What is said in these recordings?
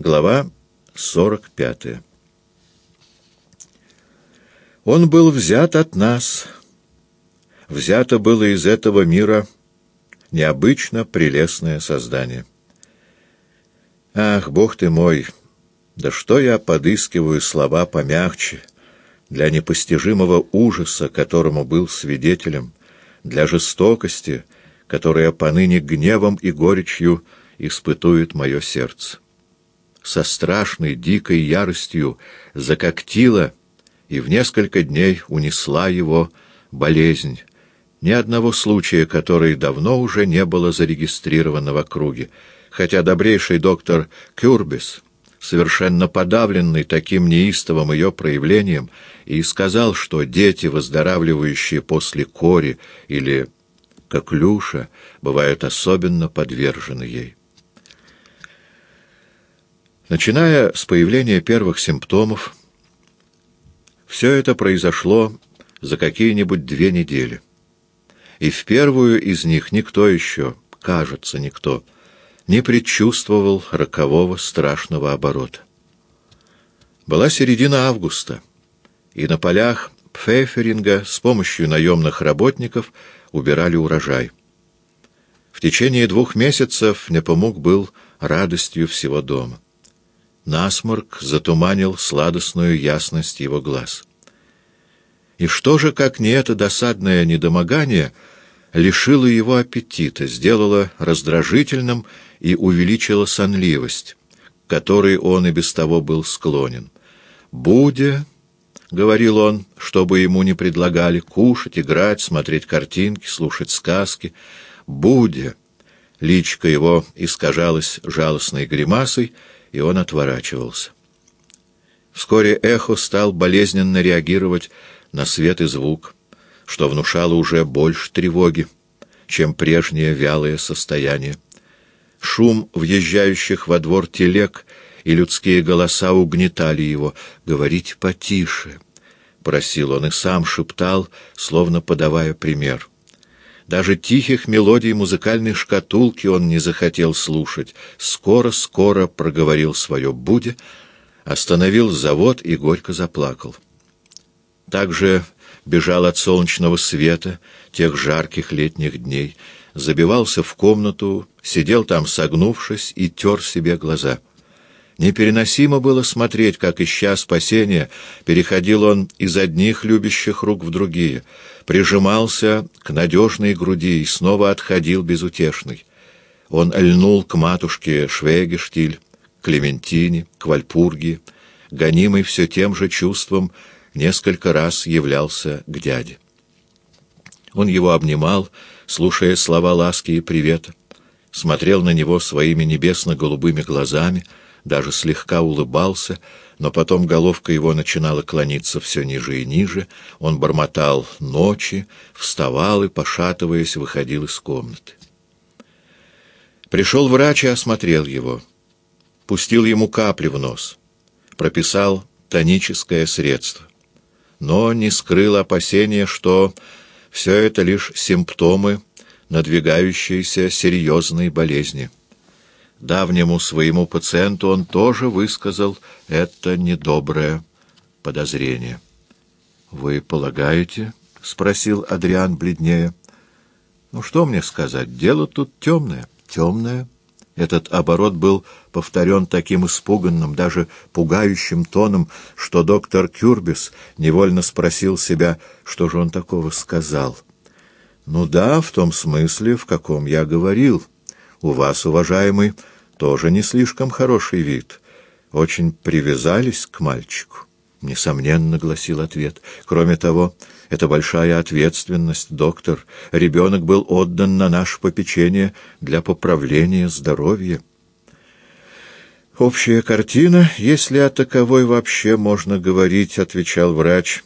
Глава 45 Он был взят от нас. Взято было из этого мира необычно прелестное создание. Ах, Бог ты мой, да что я подыскиваю слова помягче для непостижимого ужаса, которому был свидетелем, для жестокости, которая поныне гневом и горечью испытует мое сердце со страшной дикой яростью закоктила и в несколько дней унесла его болезнь, ни одного случая, который давно уже не было зарегистрировано в округе, хотя добрейший доктор Кюрбис, совершенно подавленный таким неистовым ее проявлением, и сказал, что дети, выздоравливающие после кори или коклюша, бывают особенно подвержены ей. Начиная с появления первых симптомов, все это произошло за какие-нибудь две недели. И в первую из них никто еще, кажется, никто, не предчувствовал рокового страшного оборота. Была середина августа, и на полях Пфейферинга с помощью наемных работников убирали урожай. В течение двух месяцев Непомук был радостью всего дома. Насморк затуманил сладостную ясность его глаз. И что же, как не это досадное недомогание, лишило его аппетита, сделало раздражительным и увеличило сонливость, к которой он и без того был склонен. «Будя», — говорил он, чтобы ему не предлагали кушать, играть, смотреть картинки, слушать сказки, «Будя», личка его искажалась жалостной гримасой, и он отворачивался. Вскоре эхо стал болезненно реагировать на свет и звук, что внушало уже больше тревоги, чем прежнее вялое состояние. Шум въезжающих во двор телег и людские голоса угнетали его. «Говорить потише», — просил он и сам шептал, словно подавая пример. Даже тихих мелодий музыкальной шкатулки он не захотел слушать. Скоро-скоро проговорил свое «буде», остановил завод и горько заплакал. Также бежал от солнечного света тех жарких летних дней, забивался в комнату, сидел там согнувшись и тер себе глаза — Непереносимо было смотреть, как, ища спасения, переходил он из одних любящих рук в другие, прижимался к надежной груди и снова отходил безутешный. Он льнул к матушке Швегештиль, Клементине, к Вальпурге, гонимый все тем же чувством, несколько раз являлся к дяде. Он его обнимал, слушая слова ласки и привета, смотрел на него своими небесно-голубыми глазами — даже слегка улыбался, но потом головка его начинала клониться все ниже и ниже, он бормотал ночи, вставал и, пошатываясь, выходил из комнаты. Пришел врач и осмотрел его, пустил ему капли в нос, прописал тоническое средство, но не скрыл опасения, что все это лишь симптомы надвигающейся серьезной болезни. Давнему своему пациенту он тоже высказал это недоброе подозрение. «Вы полагаете?» — спросил Адриан бледнее. «Ну что мне сказать? Дело тут темное, темное». Этот оборот был повторен таким испуганным, даже пугающим тоном, что доктор Кюрбис невольно спросил себя, что же он такого сказал. «Ну да, в том смысле, в каком я говорил». У вас, уважаемый, тоже не слишком хороший вид. Очень привязались к мальчику. Несомненно, гласил ответ. Кроме того, это большая ответственность, доктор. Ребенок был отдан на наше попечение для поправления здоровья. Общая картина, если о таковой вообще можно говорить, отвечал врач,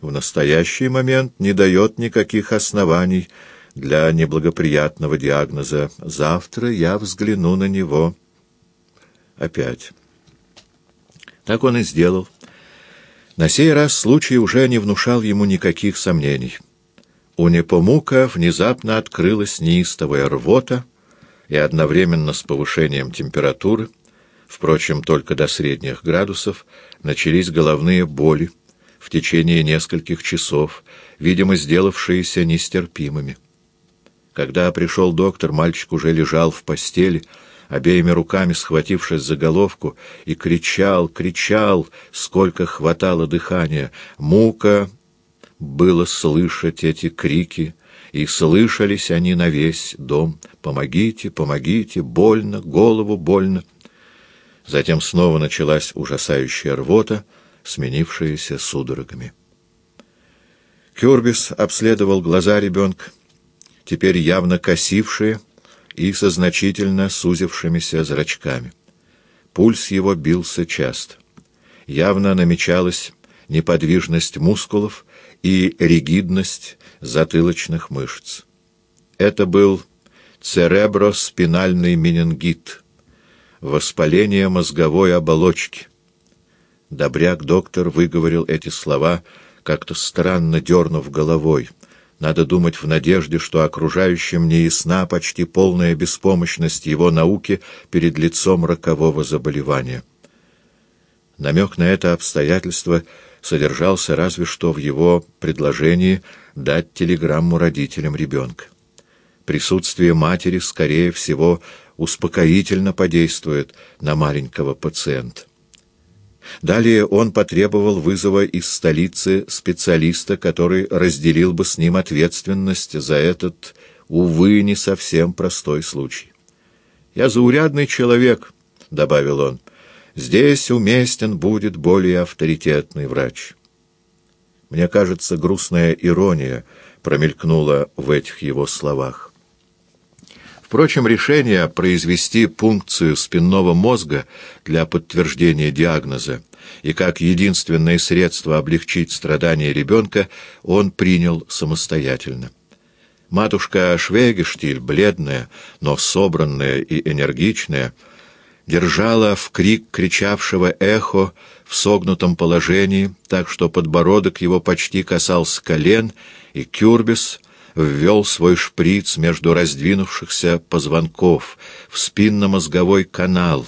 в настоящий момент не дает никаких оснований для неблагоприятного диагноза. Завтра я взгляну на него опять. Так он и сделал. На сей раз случай уже не внушал ему никаких сомнений. У Непомука внезапно открылась неистовая рвота, и одновременно с повышением температуры впрочем, только до средних градусов, начались головные боли в течение нескольких часов, видимо, сделавшиеся нестерпимыми. Когда пришел доктор, мальчик уже лежал в постели, обеими руками схватившись за головку, и кричал, кричал, сколько хватало дыхания. Мука было слышать эти крики, и слышались они на весь дом. «Помогите, помогите! Больно! Голову больно!» Затем снова началась ужасающая рвота, сменившаяся судорогами. Кюрбис обследовал глаза ребенка, теперь явно косившие и со значительно сузившимися зрачками. Пульс его бился часто. Явно намечалась неподвижность мускулов и ригидность затылочных мышц. Это был цереброспинальный менингит, воспаление мозговой оболочки. Добряк-доктор выговорил эти слова, как-то странно дернув головой. Надо думать в надежде, что окружающим не ясна почти полная беспомощность его науки перед лицом рокового заболевания. Намек на это обстоятельство содержался разве что в его предложении дать телеграмму родителям ребенка. Присутствие матери, скорее всего, успокоительно подействует на маленького пациента. Далее он потребовал вызова из столицы специалиста, который разделил бы с ним ответственность за этот, увы, не совсем простой случай. «Я заурядный человек», — добавил он, — Здесь уместен будет более авторитетный врач. Мне кажется, грустная ирония промелькнула в этих его словах. Впрочем, решение произвести пункцию спинного мозга для подтверждения диагноза и как единственное средство облегчить страдания ребенка он принял самостоятельно. Матушка Швегештиль, бледная, но собранная и энергичная, держала в крик кричавшего эхо в согнутом положении, так что подбородок его почти касался колен, и Кюрбис ввел свой шприц между раздвинувшихся позвонков в спинномозговой канал,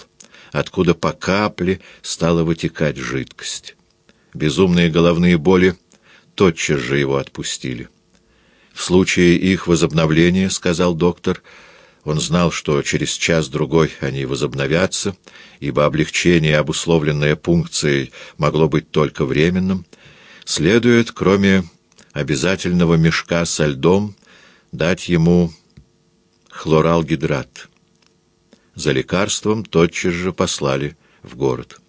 откуда по капле стала вытекать жидкость. Безумные головные боли тотчас же его отпустили. В случае их возобновления, — сказал доктор, — он знал, что через час-другой они возобновятся, ибо облегчение, обусловленное пункцией, могло быть только временным. Следует, кроме обязательного мешка со льдом, дать ему хлоралгидрат. За лекарством тотчас же послали в город.